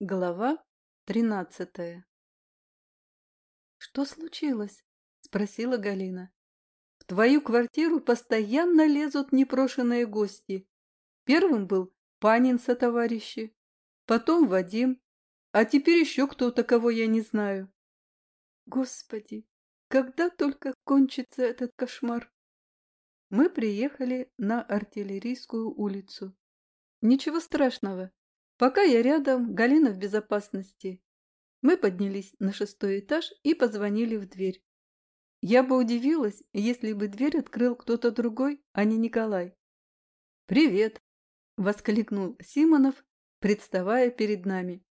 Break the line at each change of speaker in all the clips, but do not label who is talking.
Глава тринадцатая «Что случилось?» – спросила Галина. «В твою квартиру постоянно лезут непрошенные гости. Первым был Панин со товарищи, потом Вадим, а теперь еще кто-то, кого я не знаю. Господи, когда только кончится этот кошмар?» Мы приехали на артиллерийскую улицу. Ничего страшного, Пока я рядом, Галина в безопасности. Мы поднялись на шестой этаж и позвонили в дверь. Я бы удивилась, если бы дверь открыл кто-то другой, а не Николай. «Привет!» – воскликнул Симонов, представая перед нами.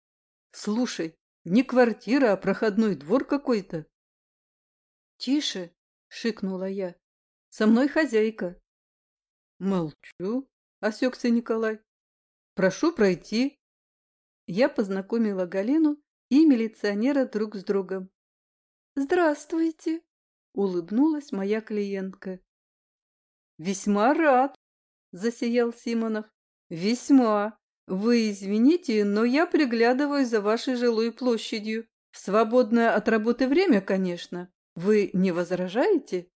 «Слушай, не квартира, а проходной двор какой-то». «Тише!» – шикнула я. «Со мной хозяйка». «Молчу», – осекся Николай. «Прошу пройти». Я познакомила Галину и милиционера друг с другом. «Здравствуйте!» – улыбнулась моя клиентка. «Весьма рад!» – засиял Симонов. «Весьма! Вы извините, но я приглядываю за вашей жилой площадью. В свободное от работы время, конечно. Вы не возражаете?»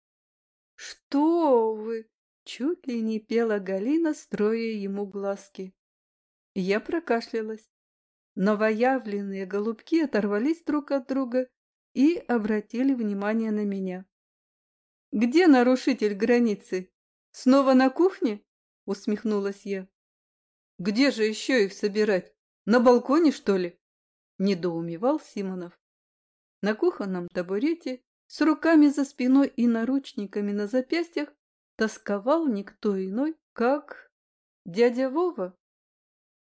«Что вы!» – чуть ли не пела Галина, строя ему глазки. Я прокашлялась. Новоявленные голубки оторвались друг от друга и обратили внимание на меня. «Где нарушитель границы? Снова на кухне?» – усмехнулась я. «Где же еще их собирать? На балконе, что ли?» – недоумевал Симонов. На кухонном табурете с руками за спиной и наручниками на запястьях тосковал никто иной, как дядя Вова.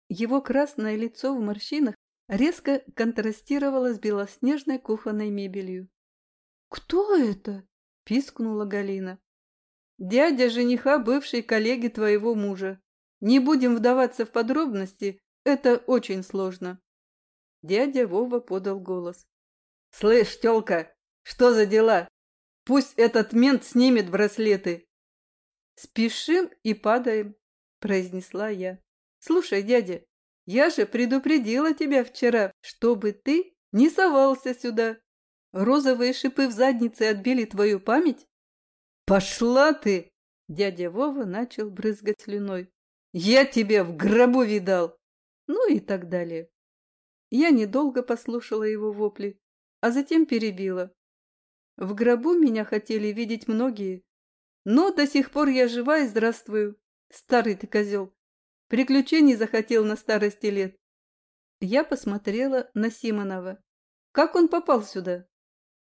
Его красное лицо в морщинах резко контрастировало с белоснежной кухонной мебелью. «Кто это?» – пискнула Галина. «Дядя жениха бывшей коллеги твоего мужа. Не будем вдаваться в подробности, это очень сложно». Дядя Вова подал голос. «Слышь, тёлка, что за дела? Пусть этот мент снимет браслеты». «Спешим и падаем», – произнесла я. Слушай, дядя, я же предупредила тебя вчера, чтобы ты не совался сюда. Розовые шипы в заднице отбили твою память? Пошла ты! Дядя Вова начал брызгать слюной. Я тебя в гробу видал! Ну и так далее. Я недолго послушала его вопли, а затем перебила. В гробу меня хотели видеть многие, но до сих пор я жива и здравствую. Старый ты козел. Приключений захотел на старости лет. Я посмотрела на Симонова. Как он попал сюда?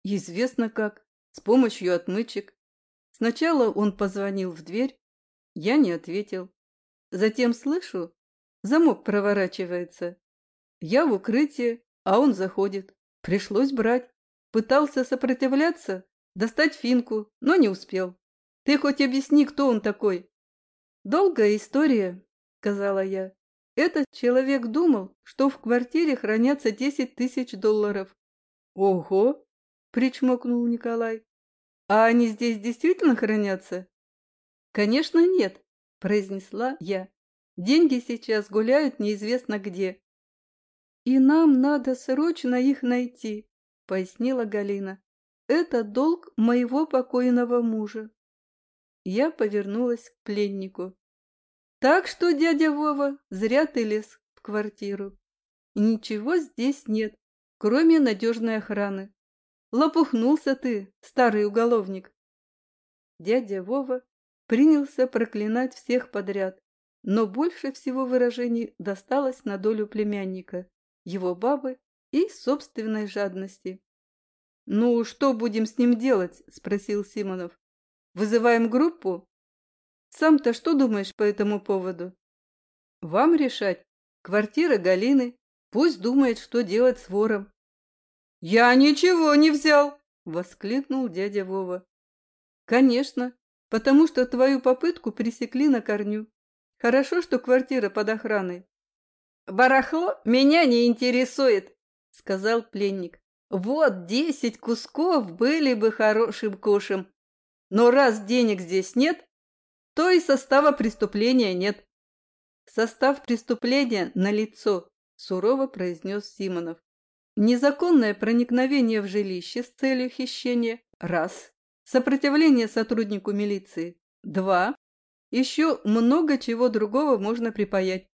Известно как. С помощью отмычек. Сначала он позвонил в дверь. Я не ответил. Затем слышу, замок проворачивается. Я в укрытии, а он заходит. Пришлось брать. Пытался сопротивляться, достать финку, но не успел. Ты хоть объясни, кто он такой. Долгая история, сказала я. Этот человек думал, что в квартире хранятся десять тысяч долларов. Ого! причмокнул Николай. А они здесь действительно хранятся? Конечно, нет, произнесла я. Деньги сейчас гуляют неизвестно где. И нам надо срочно их найти, пояснила Галина. Это долг моего покойного мужа. Я повернулась к пленнику. Так что, дядя Вова, зря ты лез в квартиру. ничего здесь нет, кроме надежной охраны. Лопухнулся ты, старый уголовник. Дядя Вова принялся проклинать всех подряд, но больше всего выражений досталось на долю племянника, его бабы и собственной жадности. «Ну, что будем с ним делать?» – спросил Симонов. «Вызываем группу?» Сам-то что думаешь по этому поводу? Вам решать. Квартира Галины. Пусть думает, что делать с вором. Я ничего не взял, воскликнул дядя Вова. Конечно, потому что твою попытку пресекли на корню. Хорошо, что квартира под охраной. Барахло меня не интересует, сказал пленник. Вот десять кусков были бы хорошим кошем. Но раз денег здесь нет, то и состава преступления нет. Состав преступления налицо. – сурово произнес Симонов. Незаконное проникновение в жилище с целью хищения – раз. Сопротивление сотруднику милиции – два. Еще много чего другого можно припаять.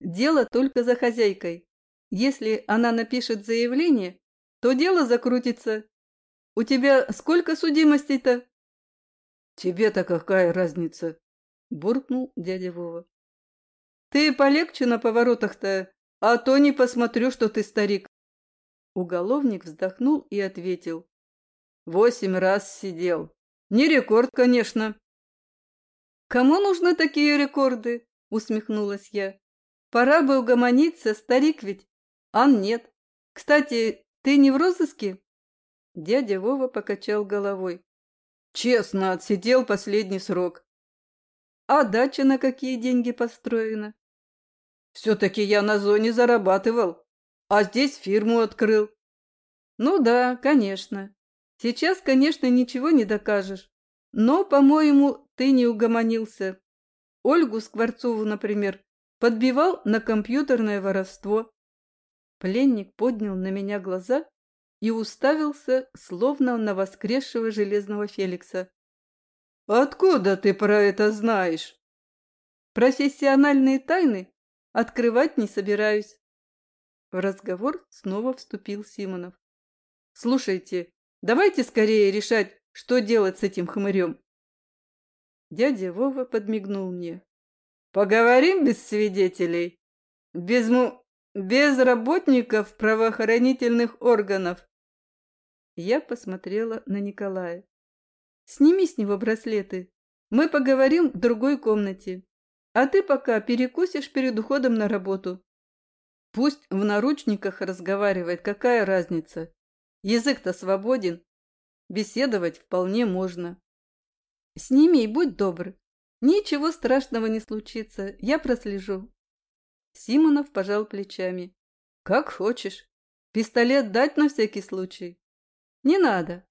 Дело только за хозяйкой. Если она напишет заявление, то дело закрутится. У тебя сколько судимостей-то? Тебе-то какая разница? Буркнул дядя Вова. Ты полегче на поворотах-то, а то не посмотрю, что ты старик. Уголовник вздохнул и ответил. Восемь раз сидел. Не рекорд, конечно. Кому нужны такие рекорды? Усмехнулась я. Пора бы угомониться, старик ведь. Ан нет. Кстати, ты не в розыске? Дядя Вова покачал головой. Честно, отсидел последний срок. А дача на какие деньги построена? Все-таки я на зоне зарабатывал, а здесь фирму открыл. Ну да, конечно. Сейчас, конечно, ничего не докажешь. Но, по-моему, ты не угомонился. Ольгу Скворцову, например, подбивал на компьютерное воровство. Пленник поднял на меня глаза и уставился, словно на воскресшего железного Феликса. «Откуда ты про это знаешь?» «Профессиональные тайны открывать не собираюсь». В разговор снова вступил Симонов. «Слушайте, давайте скорее решать, что делать с этим хмырем». Дядя Вова подмигнул мне. «Поговорим без свидетелей? Без му... без работников правоохранительных органов?» Я посмотрела на Николая. «Сними с него браслеты. Мы поговорим в другой комнате. А ты пока перекусишь перед уходом на работу. Пусть в наручниках разговаривает, какая разница. Язык-то свободен. Беседовать вполне можно. Сними и будь добр. Ничего страшного не случится, я прослежу. Симонов пожал плечами. Как хочешь. Пистолет дать на всякий случай. «Не надо!»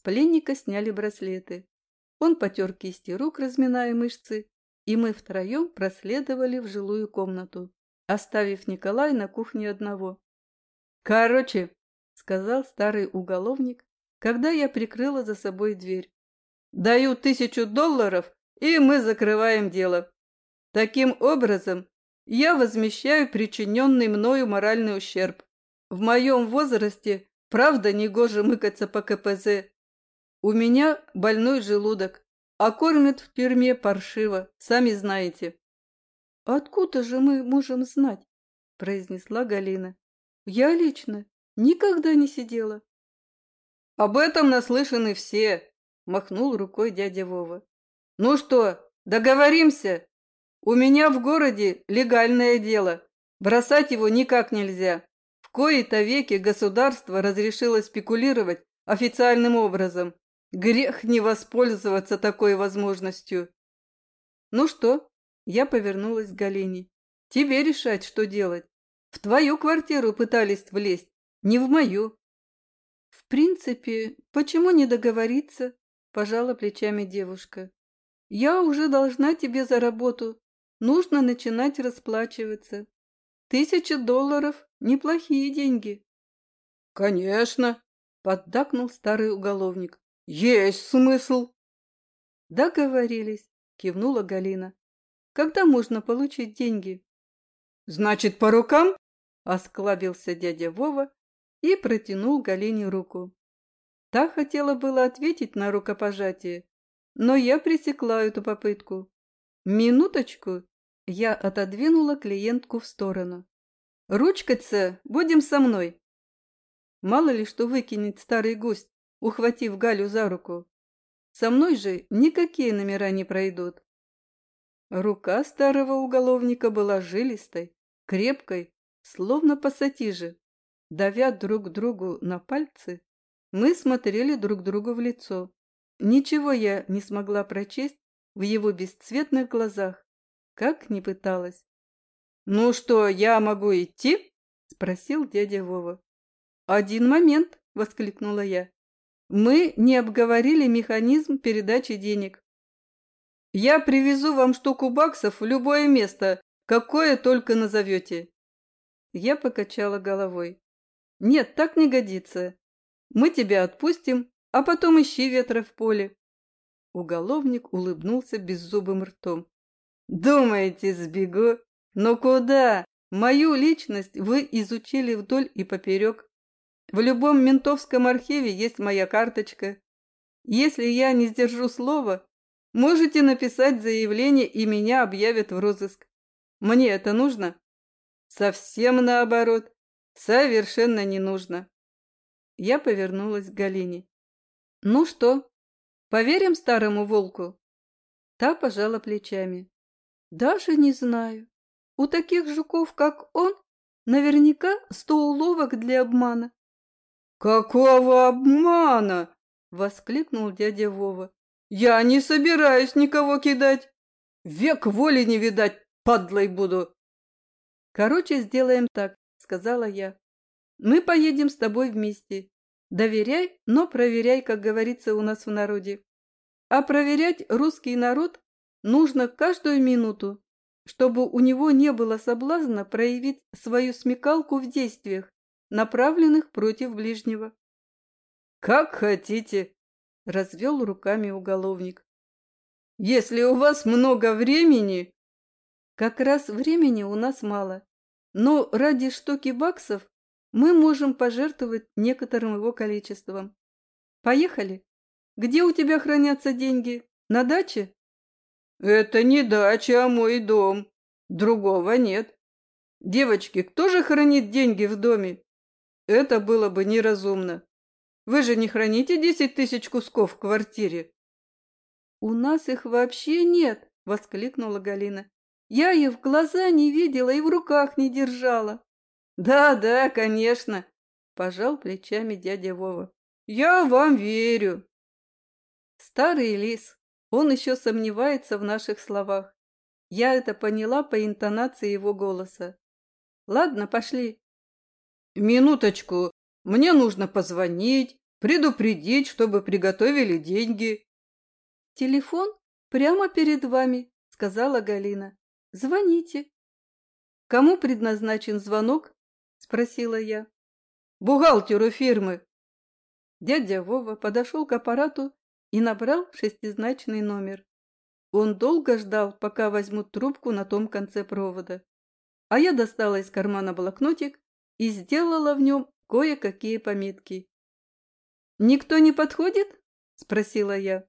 С пленника сняли браслеты. Он потер кисти рук, разминая мышцы, и мы втроем проследовали в жилую комнату, оставив Николая на кухне одного. «Короче», — сказал старый уголовник, когда я прикрыла за собой дверь, «даю тысячу долларов, и мы закрываем дело. Таким образом, я возмещаю причиненный мною моральный ущерб. В моем возрасте Правда, негоже мыкаться по КПЗ. У меня больной желудок, а кормят в тюрьме паршиво, сами знаете. Откуда же мы можем знать? произнесла Галина. Я лично никогда не сидела. Об этом наслышаны все, махнул рукой дядя Вова. Ну что, договоримся? У меня в городе легальное дело. Бросать его никак нельзя. В кои-то веки государство разрешило спекулировать официальным образом. Грех не воспользоваться такой возможностью. Ну что? Я повернулась к Галине. Тебе решать, что делать. В твою квартиру пытались влезть, не в мою. В принципе, почему не договориться? Пожала плечами девушка. Я уже должна тебе за работу. Нужно начинать расплачиваться. Тысяча долларов – неплохие деньги. Конечно, поддакнул старый уголовник. Есть смысл. Договорились, кивнула Галина. Когда можно получить деньги? Значит, по рукам? Осклабился дядя Вова и протянул Галине руку. Та хотела было ответить на рукопожатие, но я пресекла эту попытку. Минуточку, я отодвинула клиентку в сторону. «Ручкаться будем со мной!» Мало ли что выкинет старый гость, ухватив Галю за руку. Со мной же никакие номера не пройдут. Рука старого уголовника была жилистой, крепкой, словно пассатижи. Давя друг другу на пальцы, мы смотрели друг другу в лицо. Ничего я не смогла прочесть в его бесцветных глазах, как ни пыталась. «Ну что, я могу идти?» – спросил дядя Вова. «Один момент!» – воскликнула я. «Мы не обговорили механизм передачи денег. Я привезу вам штуку баксов в любое место, какое только назовете. Я покачала головой. Нет, так не годится. Мы тебя отпустим, а потом ищи ветра в поле. Уголовник улыбнулся беззубым ртом. Думаете, сбегу? Но куда? Мою личность вы изучили вдоль и поперек. В любом ментовском архиве есть моя карточка. Если я не сдержу слова, можете написать заявление и меня объявят в розыск. Мне это нужно? Совсем наоборот. Совершенно не нужно. Я повернулась к Галине. Ну что, поверим старому волку? Та пожала плечами. Даже не знаю. У таких жуков, как он, наверняка сто уловок для обмана. «Какого обмана?» — воскликнул дядя Вова. «Я не собираюсь никого кидать. Век воли не видать, падлой буду». «Короче, сделаем так», — сказала я. «Мы поедем с тобой вместе. Доверяй, но проверяй, как говорится у нас в народе. А проверять русский народ нужно каждую минуту, чтобы у него не было соблазна проявить свою смекалку в действиях, направленных против ближнего. «Как хотите», — развел руками уголовник. «Если у вас много времени...» «Как раз времени у нас мало, но ради штуки баксов мы можем пожертвовать некоторым его количеством. Поехали. Где у тебя хранятся деньги? На даче?» «Это не дача, а мой дом. Другого нет. Девочки, кто же хранит деньги в доме? Это было бы неразумно. Вы же не храните десять тысяч кусков в квартире. У нас их вообще нет, воскликнула Галина. Я их в глаза не видела и в руках не держала. Да, да, конечно, пожал плечами дядя Вова. Я вам верю. Старый лис, он еще сомневается в наших словах. Я это поняла по интонации его голоса. Ладно, пошли. «Минуточку, мне нужно позвонить, предупредить, чтобы приготовили деньги». «Телефон прямо перед вами», — сказала Галина. «Звоните». «Кому предназначен звонок?» — спросила я. «Бухгалтеру фирмы». Дядя Вова подошел к аппарату и набрал шестизначный номер. Он долго ждал, пока возьмут трубку на том конце провода. А я достала из кармана блокнотик и сделала в нем кое-какие пометки. «Никто не подходит?» – спросила я.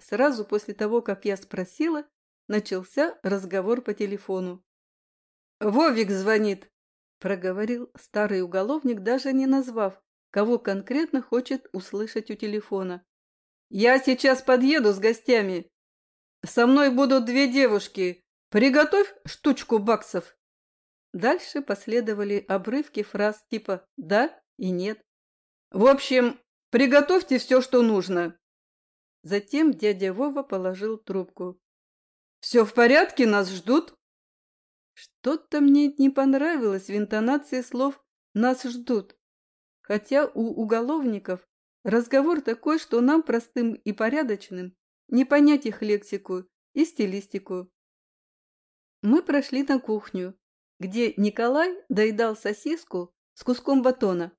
Сразу после того, как я спросила, начался разговор по телефону. «Вовик звонит!» – проговорил старый уголовник, даже не назвав, кого конкретно хочет услышать у телефона. «Я сейчас подъеду с гостями. Со мной будут две девушки. Приготовь штучку баксов». Дальше последовали обрывки фраз типа «да» и «нет». В общем, приготовьте все, что нужно. Затем дядя Вова положил трубку. «Все в порядке, нас ждут?» Что-то мне не понравилось в интонации слов «нас ждут». Хотя у уголовников разговор такой, что нам, простым и порядочным, не понять их лексику и стилистику. Мы прошли на кухню, где Николай доедал сосиску с куском батона.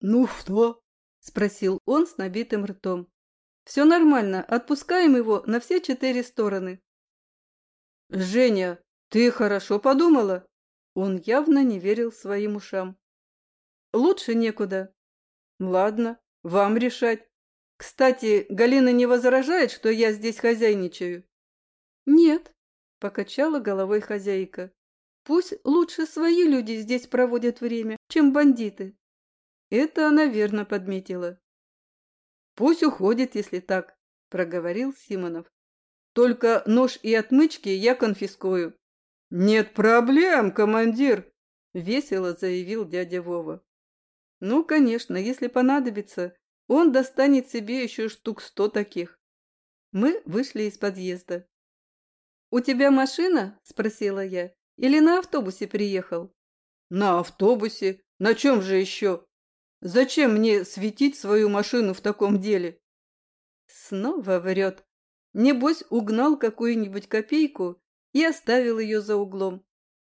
«Ну что?» – спросил он с набитым ртом. «Все нормально, отпускаем его на все четыре стороны». «Женя, ты хорошо подумала?» Он явно не верил своим ушам. «Лучше некуда». «Ладно, вам решать. Кстати, Галина не возражает, что я здесь хозяйничаю?» «Нет», – покачала головой хозяйка. Пусть лучше свои люди здесь проводят время, чем бандиты. Это она верно подметила. Пусть уходит, если так, проговорил Симонов. Только нож и отмычки я конфискую. Нет проблем, командир, весело заявил дядя Вова. Ну, конечно, если понадобится, он достанет себе еще штук сто таких. Мы вышли из подъезда. «У тебя машина?» – спросила я. Или на автобусе приехал? На автобусе. На чем же еще? Зачем мне светить свою машину в таком деле? Снова врет. Небось, угнал какую-нибудь копейку и оставил ее за углом.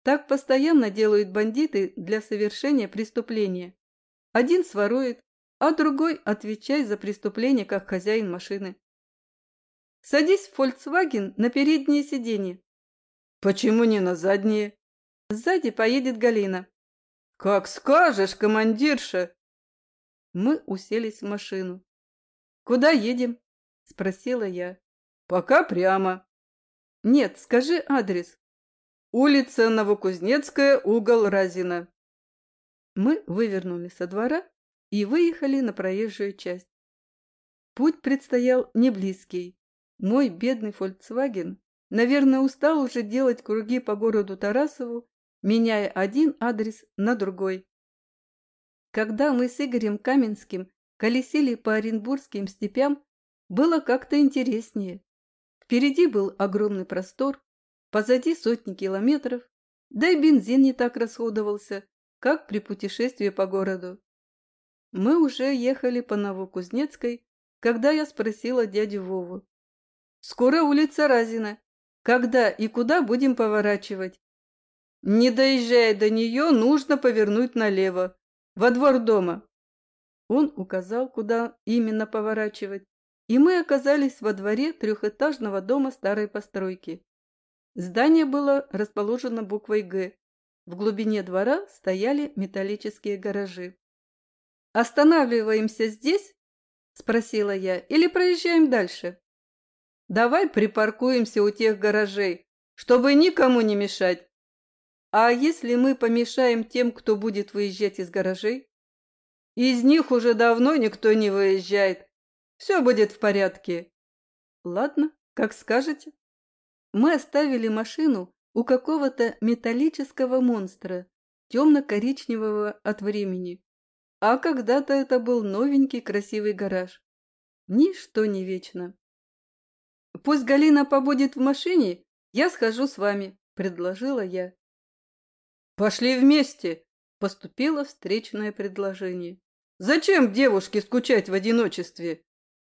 Так постоянно делают бандиты для совершения преступления. Один сворует, а другой отвечает за преступление как хозяин машины. Садись в Volkswagen на переднее сиденье.
Почему не на заднее?
Сзади поедет Галина.
Как скажешь, командирша.
Мы уселись в машину. Куда едем? Спросила я.
Пока прямо.
Нет, скажи адрес.
Улица Новокузнецкая, угол Разина.
Мы вывернули со двора и выехали на проезжую часть. Путь предстоял не близкий. Мой бедный «Фольксваген», наверное, устал уже делать круги по городу Тарасову, меняя один адрес на другой. Когда мы с Игорем Каменским колесили по Оренбургским степям, было как-то интереснее. Впереди был огромный простор, позади сотни километров, да и бензин не так расходовался, как при путешествии по городу. Мы уже ехали по Новокузнецкой, когда я спросила дядю Вову. «Скоро улица Разина. Когда и куда будем поворачивать?»
«Не доезжая до нее, нужно повернуть налево, во двор дома».
Он указал, куда именно поворачивать, и мы оказались во дворе трехэтажного дома старой постройки. Здание было расположено буквой «Г». В глубине двора стояли металлические гаражи. «Останавливаемся здесь?» – спросила я. «Или проезжаем дальше?»
«Давай припаркуемся у тех гаражей, чтобы никому не мешать».
«А если мы помешаем тем, кто будет выезжать из гаражей?»
«Из них уже давно никто не выезжает. Все будет в порядке».
«Ладно, как скажете». Мы оставили машину у какого-то металлического монстра, темно-коричневого от времени. А когда-то это был новенький красивый гараж. Ничто не вечно. «Пусть Галина побудет в машине, я схожу с вами», — предложила я.
«Пошли вместе», —
поступило встречное предложение.
«Зачем девушке скучать в одиночестве?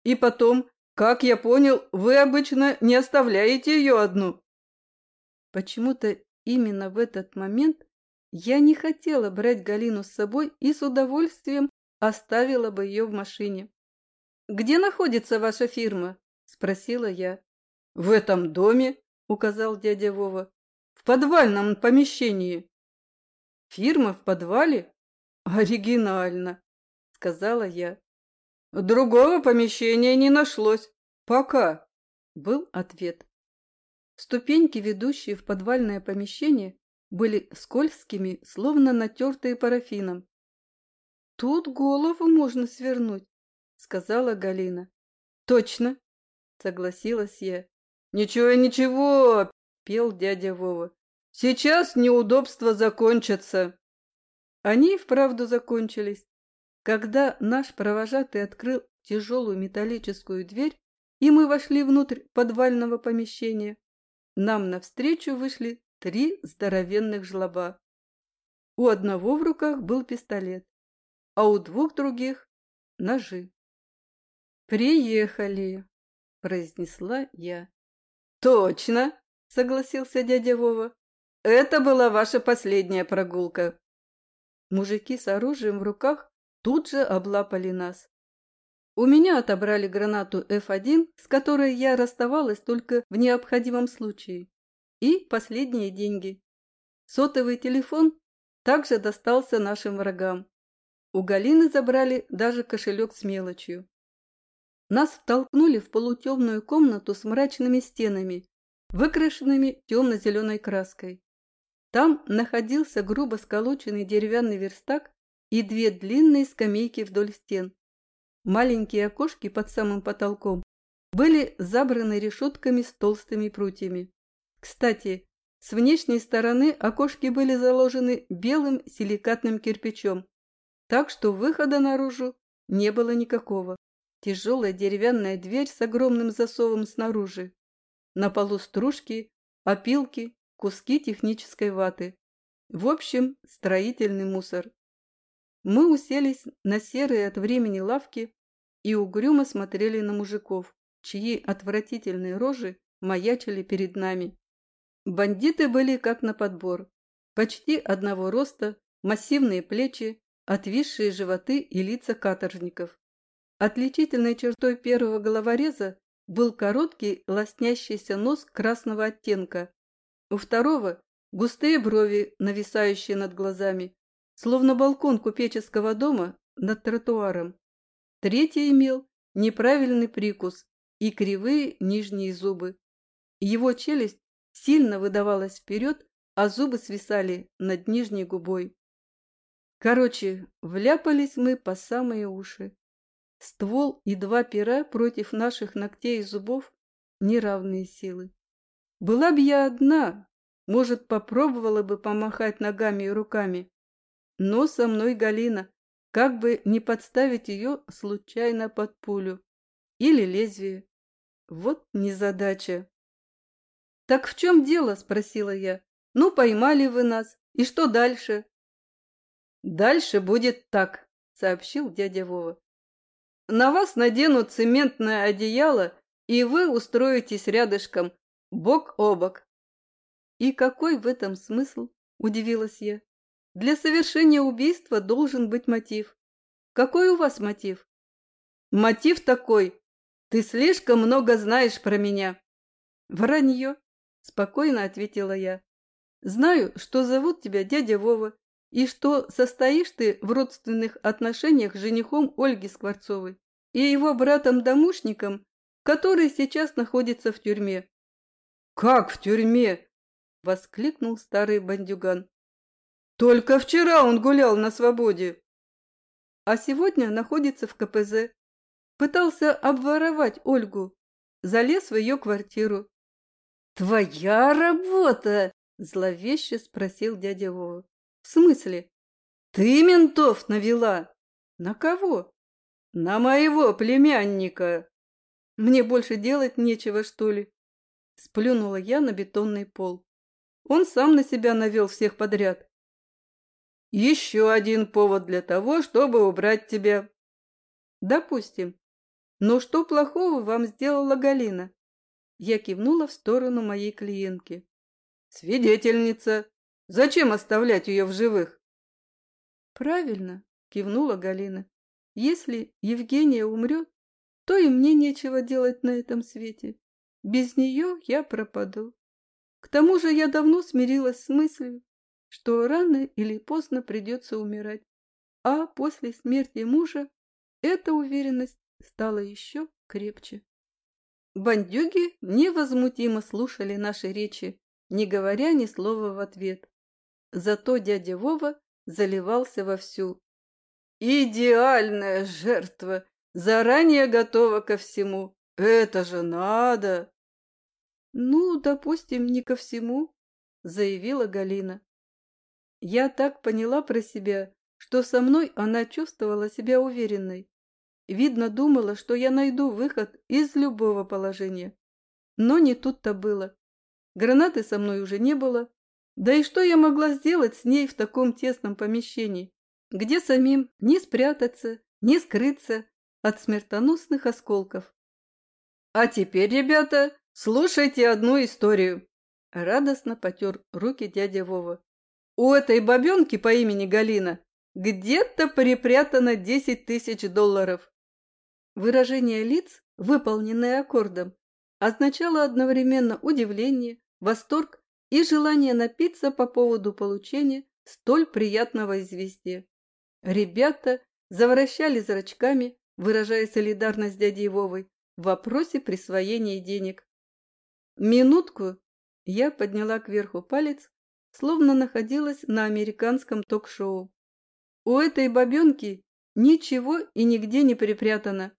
И потом, как я понял, вы обычно не оставляете ее одну.
Почему-то именно в этот момент я не хотела брать Галину с собой и с удовольствием оставила бы ее в машине. «Где находится ваша фирма?» – спросила я.
«В этом доме», – указал дядя Вова. «В подвальном помещении».
«Фирма в подвале? Оригинально», – сказала я.
Другого помещения не нашлось. Пока,
был ответ. Ступеньки, ведущие в подвальное помещение, были скользкими, словно натертые парафином. «Тут голову можно свернуть», — сказала Галина.
«Точно», — согласилась я. «Ничего, ничего», — пел дядя Вова. «Сейчас неудобства закончатся».
Они вправду закончились. Когда наш провожатый открыл тяжелую металлическую дверь, и мы вошли внутрь подвального помещения, нам навстречу вышли три здоровенных жлоба. У одного в руках был пистолет, а у двух других – ножи. «Приехали!» – произнесла я.
«Точно!» – согласился дядя Вова. «Это была ваша последняя прогулка».
Мужики с оружием в руках тут же облапали нас. У меня отобрали гранату F1, с которой я расставалась только в необходимом случае, и последние деньги. Сотовый телефон также достался нашим врагам. У Галины забрали даже кошелек с мелочью. Нас втолкнули в полутемную комнату с мрачными стенами, выкрашенными темно-зеленой краской. Там находился грубо сколоченный деревянный верстак и две длинные скамейки вдоль стен. Маленькие окошки под самым потолком были забраны решетками с толстыми прутьями. Кстати, с внешней стороны окошки были заложены белым силикатным кирпичом, так что выхода наружу не было никакого. Тяжелая деревянная дверь с огромным засовом снаружи. На полу стружки, опилки, куски технической ваты. В общем, строительный мусор. Мы уселись на серые от времени лавки и угрюмо смотрели на мужиков, чьи отвратительные рожи маячили перед нами. Бандиты были как на подбор. Почти одного роста, массивные плечи, отвисшие животы и лица каторжников. Отличительной чертой первого головореза был короткий лоснящийся нос красного оттенка. У второго – густые брови, нависающие над глазами, словно балкон купеческого дома над тротуаром. Третий имел неправильный прикус и кривые нижние зубы. Его челюсть сильно выдавалась вперед, а зубы свисали над нижней губой. Короче, вляпались мы по самые уши. Ствол и два пера против наших ногтей и зубов – неравные силы. Была б я одна, может, попробовала бы помахать ногами и руками. Но со мной Галина, как бы не подставить ее случайно под пулю или лезвие. Вот незадача. «Так в чем дело?» – спросила я. «Ну, поймали вы нас. И что дальше?» «Дальше будет так», – сообщил дядя Вова. «На вас наденут цементное одеяло, и вы устроитесь рядышком, бок о бок». «И какой в этом смысл?» – удивилась я. Для совершения убийства должен быть мотив. Какой у вас мотив? Мотив такой. Ты слишком много знаешь про меня. Вранье, спокойно ответила я. Знаю, что зовут тебя дядя Вова, и что состоишь ты в родственных отношениях с женихом Ольги Скворцовой и его братом-домушником, который сейчас находится в тюрьме. «Как в тюрьме?» – воскликнул старый бандюган. Только вчера он гулял на свободе. А сегодня находится в КПЗ. Пытался обворовать Ольгу. Залез в ее квартиру. «Твоя работа?» – зловеще спросил дядя Вова. «В смысле? Ты ментов навела?» «На кого?» «На моего племянника». «Мне больше делать нечего, что ли?» Сплюнула я на бетонный пол. Он сам на себя навел всех подряд. Еще один повод для того, чтобы убрать тебя. Допустим. Но что плохого вам сделала Галина? Я кивнула в сторону моей клиентки. Свидетельница. Зачем оставлять ее в живых? Правильно, кивнула Галина. Если Евгения умрет, то и мне нечего делать на этом свете. Без нее я пропаду. К тому же я давно смирилась с мыслью, что рано или поздно придется умирать, а после смерти мужа эта уверенность стала еще крепче. Бандюги невозмутимо слушали наши речи, не говоря ни слова в ответ. Зато дядя Вова заливался вовсю. «Идеальная жертва! Заранее готова ко всему! Это же надо!» «Ну, допустим, не ко всему», — заявила Галина. Я так поняла про себя, что со мной она чувствовала себя уверенной. Видно, думала, что я найду выход из любого положения. Но не тут-то было. Гранаты со мной уже не было. Да и что я могла сделать с ней в таком тесном помещении, где самим не спрятаться, не скрыться от смертоносных осколков? А теперь, ребята, слушайте одну историю. Радостно потер руки дядя Вова. У этой бабенки по имени Галина где-то припрятано 10 тысяч долларов. Выражение лиц, выполненное аккордом, означало одновременно удивление, восторг и желание напиться по поводу получения столь приятного известия. Ребята завращали зрачками, выражая солидарность дяди Вовой в вопросе присвоения денег. Минутку я подняла кверху палец словно находилась на американском ток-шоу. У этой бабенки ничего и нигде не припрятано.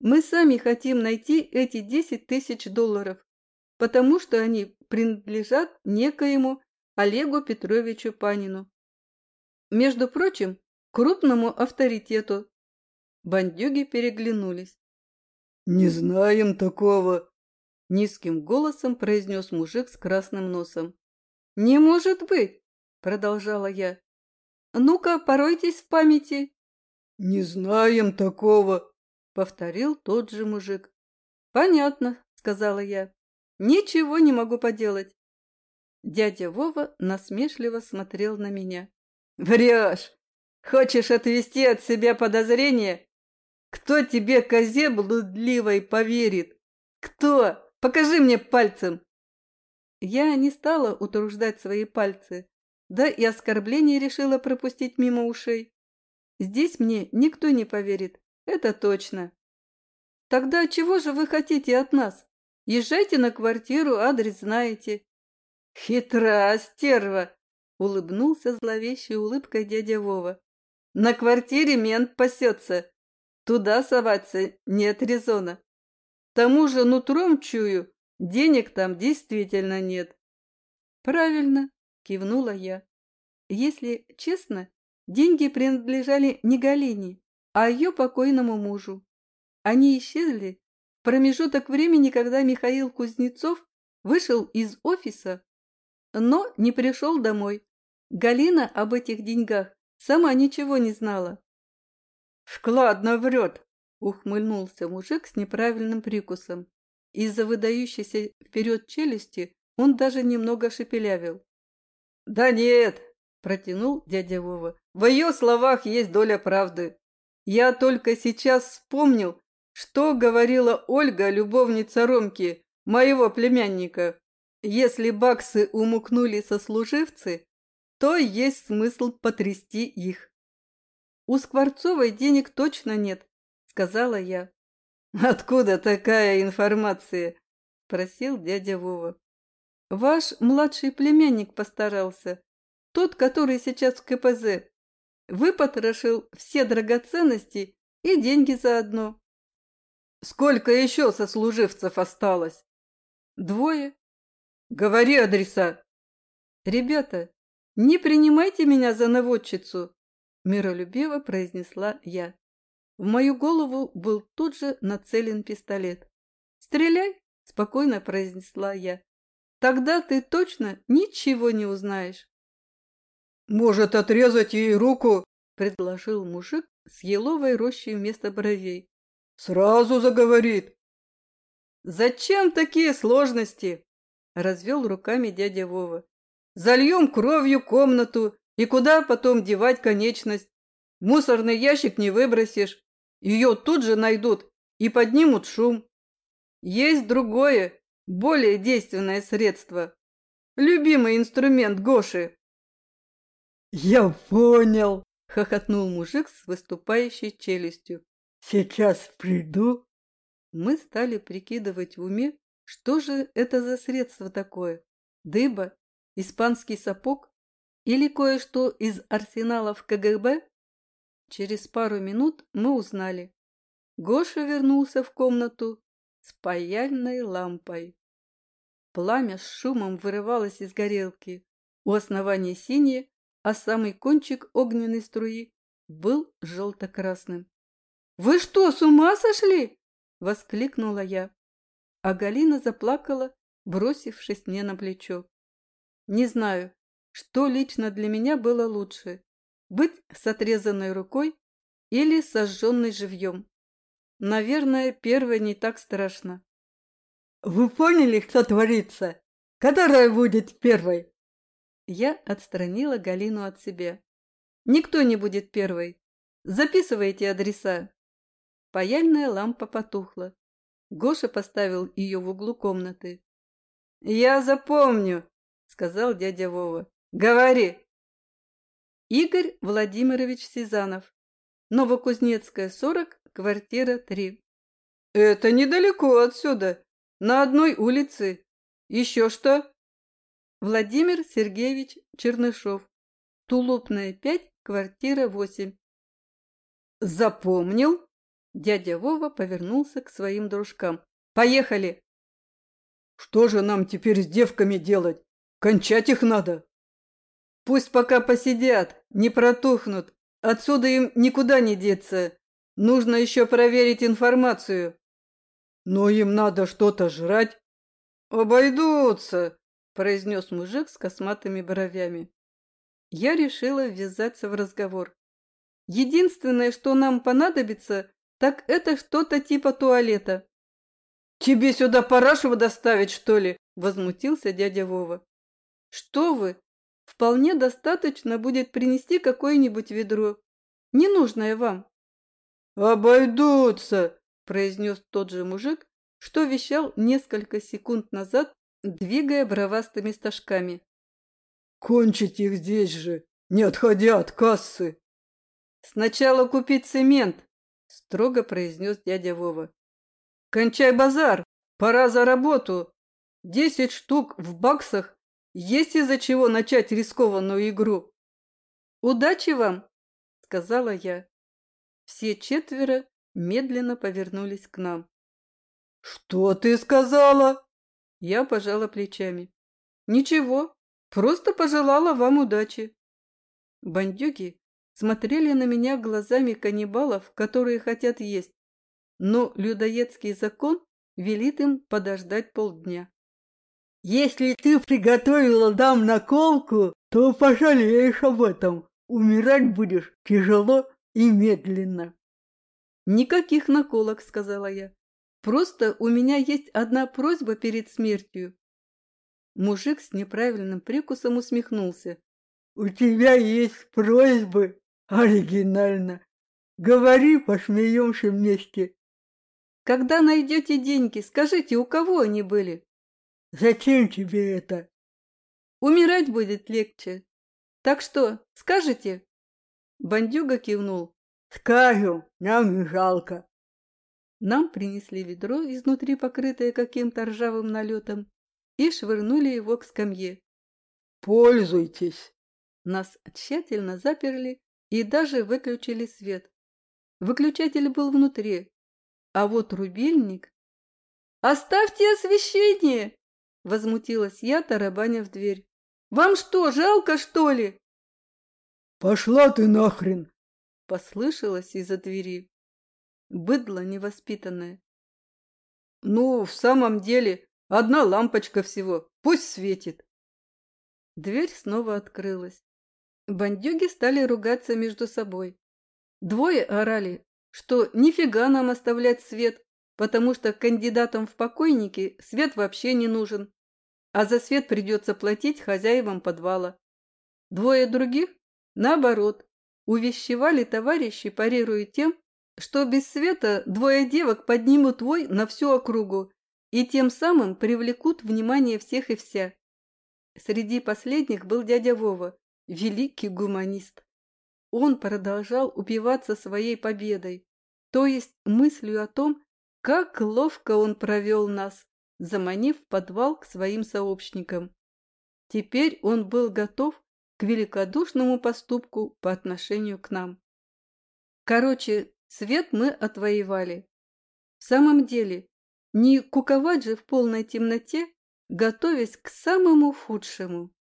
Мы сами хотим найти эти 10 тысяч долларов, потому что они принадлежат некоему Олегу Петровичу Панину. Между прочим, крупному авторитету. Бандюги переглянулись. «Не знаем такого», — низким голосом произнес мужик с красным носом. «Не может быть!» – продолжала я. «Ну-ка, поройтесь в памяти!» «Не знаем такого!» – повторил тот же мужик. «Понятно», – сказала я. «Ничего не могу поделать. Дядя Вова насмешливо смотрел на меня.
«Врешь! Хочешь отвести от себя подозрения? Кто тебе, козе блудливой, поверит? Кто? Покажи мне пальцем!»
Я не стала утруждать свои пальцы, да и оскорбление решила пропустить мимо ушей. Здесь мне никто не поверит, это точно. Тогда чего же вы хотите от нас? Езжайте на квартиру, адрес знаете.
Хитра стерва, улыбнулся зловещей улыбкой дядя Вова. На квартире мент пасется. Туда соваться нет резона. Тому же нутром чую, денег там действительно нет.
Правильно, кивнула я. Если честно, деньги принадлежали не Галине, а ее покойному мужу. Они исчезли промежуток времени, когда Михаил Кузнецов вышел из офиса, но не пришел домой. Галина об этих деньгах сама ничего не знала.
«Вкладно врет!»
— ухмыльнулся мужик с неправильным прикусом. Из-за выдающейся вперед челюсти он даже немного шепелявил.
«Да нет!» – протянул дядя Вова. «В ее словах есть доля правды. Я только сейчас вспомнил, что говорила Ольга, любовница Ромки, моего племянника? Если баксы умукнули сослуживцы, то есть смысл потрясти их.
«У Скворцовой денег точно нет», — сказала я.
«Откуда такая информация?» — просил дядя Вова.
«Ваш младший племянник постарался, тот, который сейчас в КПЗ. Выпотрошил все драгоценности и деньги заодно.
Сколько еще сослуживцев осталось?
Двое.
Говори адреса.
Ребята, не принимайте меня за наводчицу, миролюбиво произнесла я. В мою голову был тут же нацелен пистолет. «Стреляй!» – спокойно произнесла я. «Тогда ты точно ничего не узнаешь».
«Может, отрезать ей руку?»
– предложил мужик с еловой рощей вместо бровей.
Сразу заговорит.
Зачем такие сложности? Развел руками дядя Вова.
Зальем кровью комнату, и куда потом девать конечность? Мусорный ящик не выбросишь. Ее тут же найдут и поднимут шум. Есть другое, более действенное средство. Любимый инструмент Гоши.
«Я понял!»
— хохотнул мужик с выступающей челюстью.
Сейчас приду.
Мы стали прикидывать в уме, что же это за средство такое? Дыба? Испанский сапог? Или кое-что из арсеналов КГБ? Через пару минут мы узнали. Гоша вернулся в комнату с паяльной лампой. Пламя с шумом вырывалось из горелки. У основания синее, а самый кончик огненной струи был желто-красным. «Вы что, с ума сошли?» – воскликнула я. А Галина заплакала, бросившись мне на плечо. Не знаю, что лично для меня было лучше – быть с отрезанной рукой или сожженной живьем. Наверное, первое не так страшно.
«Вы поняли, что творится? Которая будет первой?»
Я отстранила Галину от себя. «Никто не будет первой. Записывайте адреса». Паяльная лампа потухла. Гоша поставил ее в углу комнаты.
«Я запомню», — сказал дядя Вова. «Говори».
Игорь Владимирович Сизанов. Новокузнецкая, 40, квартира 3.
«Это недалеко отсюда, на одной улице. Еще что?»
Владимир Сергеевич Чернышов. Тулупная, 5, квартира 8.
«Запомнил?»
Дядя Вова повернулся к своим дружкам. «Поехали!»
«Что же нам теперь с девками делать? Кончать их надо!» «Пусть пока посидят, не протухнут. Отсюда им никуда не деться. Нужно еще проверить информацию». «Но им надо что-то жрать». «Обойдутся», – произнес мужик с косматыми бровями.
Я решила ввязаться в разговор. Единственное, что нам понадобится, так это что-то типа туалета.
«Тебе сюда парашева доставить, что ли?» – возмутился дядя Вова.
Что вы? Вполне достаточно будет принести какое-нибудь ведро, ненужное вам.
«Обойдутся!»
– произнес тот же мужик, что вещал несколько секунд назад, двигая бровастыми стажками.
«Кончить их здесь же, не отходя от кассы!»
«Сначала купить цемент!» – строго произнес дядя Вова. «Кончай базар! Пора за работу! Десять штук в баксах есть из-за чего начать рискованную игру. Удачи вам, сказала я. Все четверо медленно повернулись к нам.
Что ты сказала?
Я пожала плечами. Ничего, просто пожелала вам удачи. Бандюги смотрели на меня глазами каннибалов, которые хотят есть, но людоедский закон велит им подождать полдня.
Если ты приготовила дам наколку, то пожалеешь об этом. Умирать будешь тяжело и медленно.
Никаких наколок, сказала я. Просто у меня есть одна просьба перед смертью. Мужик с неправильным прикусом усмехнулся.
У тебя есть просьбы? Оригинально. Говори, посмеемся вместе.
Когда найдете деньги, скажите, у кого они были?
Зачем тебе это?
Умирать будет легче. Так что, скажете? Бандюга кивнул.
Скажу, нам не жалко.
Нам принесли ведро, изнутри покрытое каким-то ржавым налетом, и швырнули его к скамье.
Пользуйтесь.
Нас тщательно заперли и даже выключили свет. Выключатель был внутри, а вот рубильник... «Оставьте освещение!» Возмутилась я, тарабаня в дверь. «Вам что, жалко, что ли?»
«Пошла ты нахрен!»
Послышалось из-за двери. Быдло невоспитанное.
«Ну, в самом деле, одна лампочка всего, пусть светит!»
Дверь снова открылась. Бандюги стали ругаться между собой. Двое орали, что нифига нам оставлять свет, потому что кандидатам в покойники свет вообще не нужен, а за свет придется платить хозяевам подвала. Двое других, наоборот, увещевали товарищи, парируя тем, что без света двое девок поднимут вой на всю округу и тем самым привлекут внимание всех и вся. Среди последних был дядя Вова, великий гуманист. Он продолжал упиваться своей победой, то есть мыслью о том, как ловко он провел нас, заманив в подвал к своим сообщникам. Теперь он был готов к великодушному поступку по отношению к нам. Короче, свет мы отвоевали. В самом деле, не куковать же в полной темноте, готовясь к самому худшему.